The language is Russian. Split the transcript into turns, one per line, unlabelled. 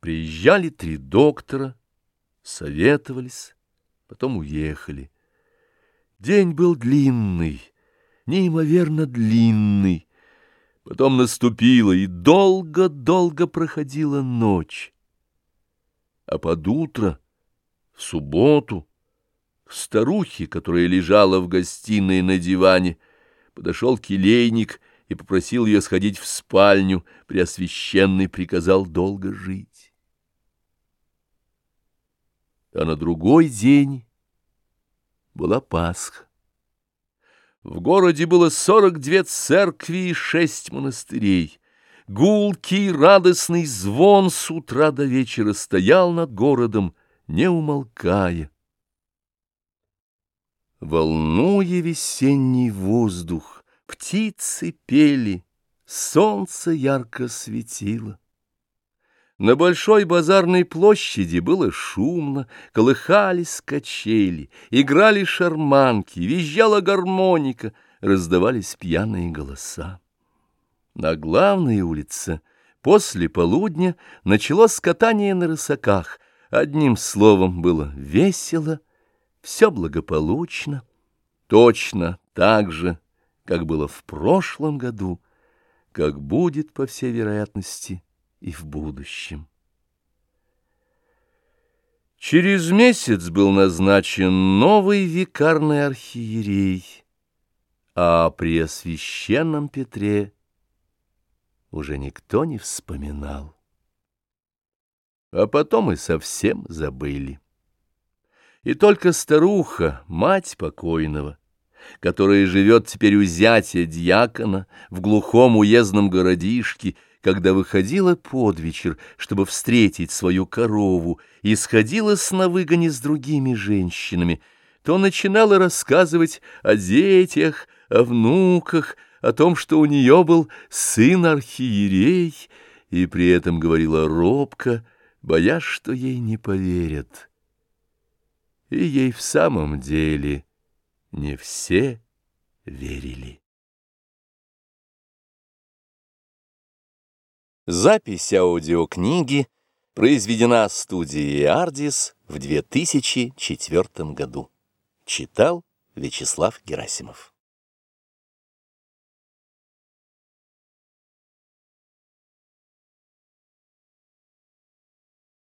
Приезжали три доктора, советовались, потом уехали. День был длинный, неимоверно длинный. Потом наступила и долго-долго проходила ночь. А под утро, в субботу, старухе, которая лежала в гостиной на диване, подошел келейник и попросил ее сходить в спальню, Преосвященный приказал долго жить. А на другой день была Пасха. В городе было сорок две церкви и шесть монастырей. Гулкий радостный звон с утра до вечера стоял над городом, не умолкая. Волнуя весенний воздух, птицы пели, солнце ярко светило. На большой базарной площади было шумно, колыхались качели, играли шарманки, визжала гармоника, раздавались пьяные голоса. На главной улице после полудня началось катание на рысаках. Одним словом, было весело, все благополучно, точно так же, как было в прошлом году, как будет, по всей вероятности, и в будущем. Через месяц был назначен новый викарный архиерей, а при освященном Петре уже никто не вспоминал. А потом и совсем забыли. И только старуха, мать покойного, которая живет теперь у зятя дьякона в глухом уездном городишке, когда выходила под вечер, чтобы встретить свою корову, и сходила с навыгоне с другими женщинами, то начинала рассказывать о детях, о внуках, о том, что у нее был сын-архиерей, и при этом говорила робко, боясь, что ей не поверят. И ей в самом деле не все верили. Запись аудиокниги произведена студией «Ардис» в 2004 году. Читал Вячеслав Герасимов.